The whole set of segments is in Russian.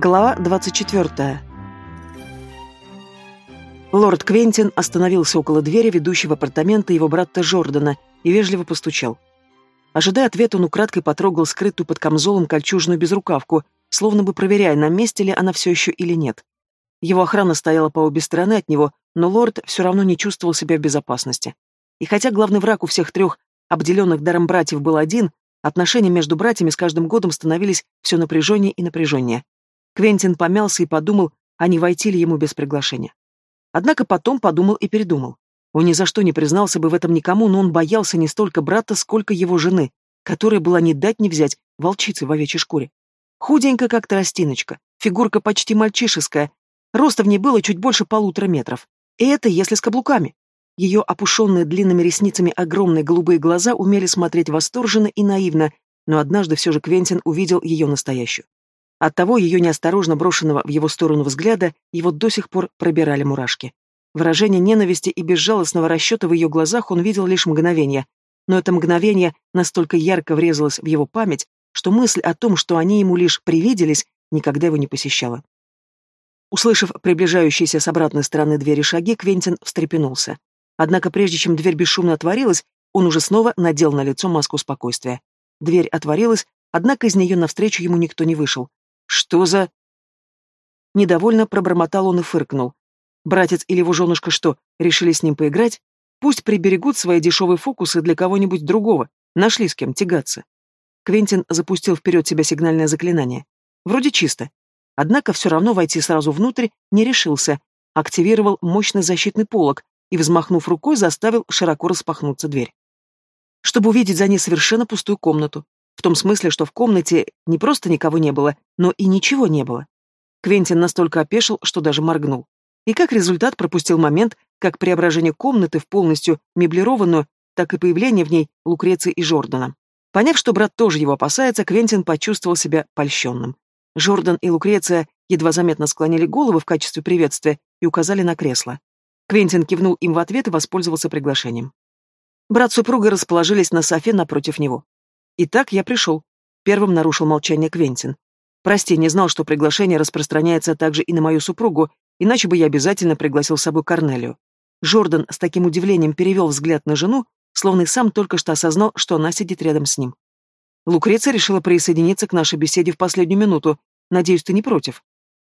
Глава 24. Лорд Квентин остановился около двери, ведущей в апартаменты его брата Жордана, и вежливо постучал. Ожидая ответа, он украдкой потрогал скрытую под камзолом кольчужную безрукавку, словно бы проверяя, на месте ли она все еще или нет. Его охрана стояла по обе стороны от него, но лорд все равно не чувствовал себя в безопасности. И хотя главный враг у всех трех обделенных даром братьев был один, отношения между братьями с каждым годом становились все напряженнее и напряженнее. Квентин помялся и подумал, а не войти ли ему без приглашения. Однако потом подумал и передумал. Он ни за что не признался бы в этом никому, но он боялся не столько брата, сколько его жены, которая была не дать не взять волчицей в овечьей шкуре. Худенькая, как тростиночка, фигурка почти мальчишеская, роста в ней было чуть больше полутора метров. И это если с каблуками. Ее опушенные длинными ресницами огромные голубые глаза умели смотреть восторженно и наивно, но однажды все же Квентин увидел ее настоящую. Оттого ее неосторожно брошенного в его сторону взгляда его до сих пор пробирали мурашки. Выражение ненависти и безжалостного расчета в ее глазах он видел лишь мгновение, но это мгновение настолько ярко врезалось в его память, что мысль о том, что они ему лишь привиделись, никогда его не посещала. Услышав приближающиеся с обратной стороны двери шаги, Квентин встрепенулся. Однако прежде чем дверь бесшумно отворилась, он уже снова надел на лицо маску спокойствия. Дверь отворилась, однако из нее навстречу ему никто не вышел. Что за... Недовольно пробормотал он и фыркнул. Братец или его женушка что, решили с ним поиграть? Пусть приберегут свои дешевые фокусы для кого-нибудь другого. Нашли с кем тягаться. Квентин запустил вперед себя сигнальное заклинание. Вроде чисто. Однако все равно войти сразу внутрь не решился. Активировал мощный защитный полог и, взмахнув рукой, заставил широко распахнуться дверь. Чтобы увидеть за ней совершенно пустую комнату, в том смысле, что в комнате не просто никого не было, но и ничего не было. Квентин настолько опешил, что даже моргнул. И как результат пропустил момент, как преображение комнаты в полностью меблированную, так и появление в ней Лукреции и Жордана. Поняв, что брат тоже его опасается, Квентин почувствовал себя польщенным. Жордан и Лукреция едва заметно склонили головы в качестве приветствия и указали на кресло. Квентин кивнул им в ответ и воспользовался приглашением. Брат супруга расположились на софе напротив него. «Итак, я пришел», — первым нарушил молчание Квентин. «Прости, не знал, что приглашение распространяется также и на мою супругу, иначе бы я обязательно пригласил с собой Корнелию». Жордан с таким удивлением перевел взгляд на жену, словно и сам только что осознал, что она сидит рядом с ним. Лукреция решила присоединиться к нашей беседе в последнюю минуту. Надеюсь, ты не против.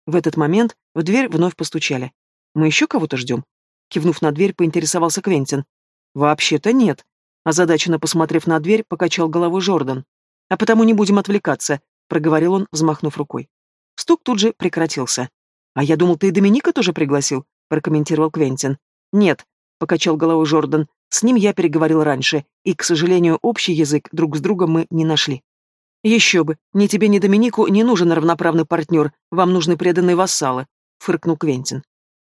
В этот момент в дверь вновь постучали. Мы еще кого-то ждем? Кивнув на дверь, поинтересовался Квентин. Вообще-то нет. Озадаченно посмотрев на дверь, покачал головой Жордан. «А потому не будем отвлекаться», — проговорил он, взмахнув рукой. Стук тут же прекратился. «А я думал, ты и Доминика тоже пригласил», — прокомментировал Квентин. «Нет», — покачал головой Жордан, — «с ним я переговорил раньше, и, к сожалению, общий язык друг с другом мы не нашли». «Еще бы, ни тебе, ни Доминику не нужен равноправный партнер, вам нужны преданные вассалы», — фыркнул Квентин.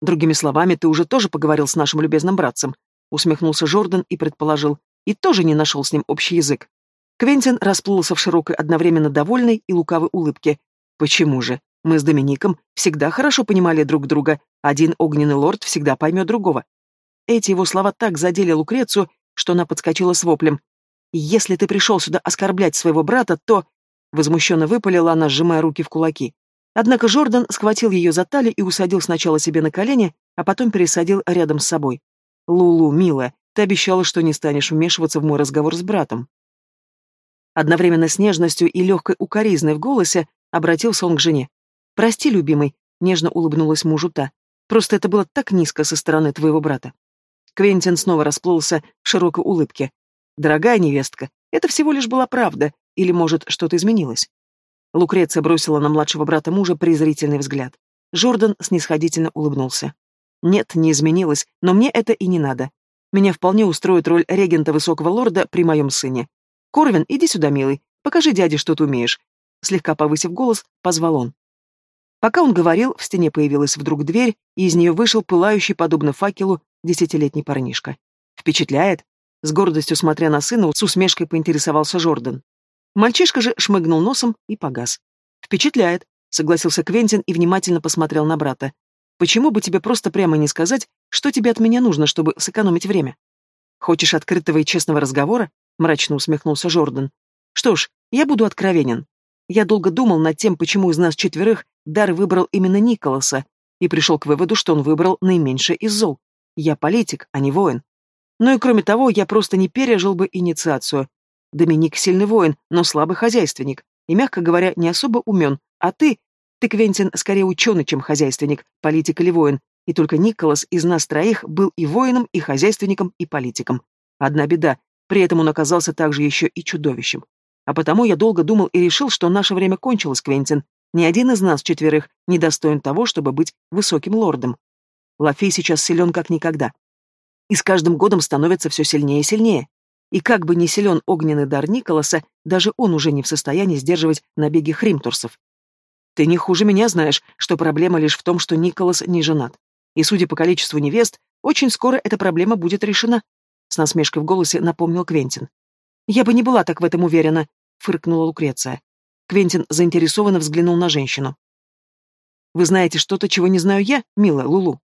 «Другими словами, ты уже тоже поговорил с нашим любезным братцем», — усмехнулся Жордан и предположил и тоже не нашел с ним общий язык. Квентин расплылся в широкой одновременно довольной и лукавой улыбке. Почему же? Мы с Домиником всегда хорошо понимали друг друга, один огненный лорд всегда поймет другого. Эти его слова так задели Лукрецию, что она подскочила с воплем. «Если ты пришел сюда оскорблять своего брата, то...» Возмущенно выпалила она, сжимая руки в кулаки. Однако Жордан схватил ее за талию и усадил сначала себе на колени, а потом пересадил рядом с собой. «Лулу, милая, ты обещала, что не станешь вмешиваться в мой разговор с братом. Одновременно с нежностью и легкой укоризной в голосе обратился он к жене. «Прости, любимый», — нежно улыбнулась мужу та. «Просто это было так низко со стороны твоего брата». Квентин снова расплылся в широкой улыбке. «Дорогая невестка, это всего лишь была правда, или, может, что-то изменилось?» Лукреция бросила на младшего брата мужа презрительный взгляд. Жордан снисходительно улыбнулся. «Нет, не изменилось, но мне это и не надо. Меня вполне устроит роль регента высокого лорда при моем сыне. Корвин, иди сюда, милый, покажи дяде, что ты умеешь. Слегка повысив голос, позвал он. Пока он говорил, в стене появилась вдруг дверь, и из нее вышел пылающий, подобно факелу, десятилетний парнишка. Впечатляет? С гордостью смотря на сына, с усмешкой поинтересовался Жордан. Мальчишка же шмыгнул носом и погас. «Впечатляет», — согласился Квентин и внимательно посмотрел на брата. Почему бы тебе просто прямо не сказать, что тебе от меня нужно, чтобы сэкономить время? Хочешь открытого и честного разговора? Мрачно усмехнулся Жордан. Что ж, я буду откровенен. Я долго думал над тем, почему из нас четверых Дар выбрал именно Николаса и пришел к выводу, что он выбрал наименьшее из зол. Я политик, а не воин. Ну и кроме того, я просто не пережил бы инициацию. Доминик сильный воин, но слабый хозяйственник, и, мягко говоря, не особо умен. А ты, ты, Квентин, скорее ученый, чем хозяйственник, политик или воин, и только Николас из нас троих был и воином, и хозяйственником, и политиком. Одна беда, при этом он оказался также еще и чудовищем. А потому я долго думал и решил, что наше время кончилось, Квентин. Ни один из нас четверых не достоин того, чтобы быть высоким лордом. Лафей сейчас силен как никогда. И с каждым годом становится все сильнее и сильнее. И как бы ни силен огненный дар Николаса, даже он уже не в состоянии сдерживать набеги хримтурсов. Ты не хуже меня знаешь, что проблема лишь в том, что Николас не женат. И, судя по количеству невест, очень скоро эта проблема будет решена. С насмешкой в голосе напомнил Квентин. «Я бы не была так в этом уверена», — фыркнула Лукреция. Квентин заинтересованно взглянул на женщину. «Вы знаете что-то, чего не знаю я, милая Лулу?»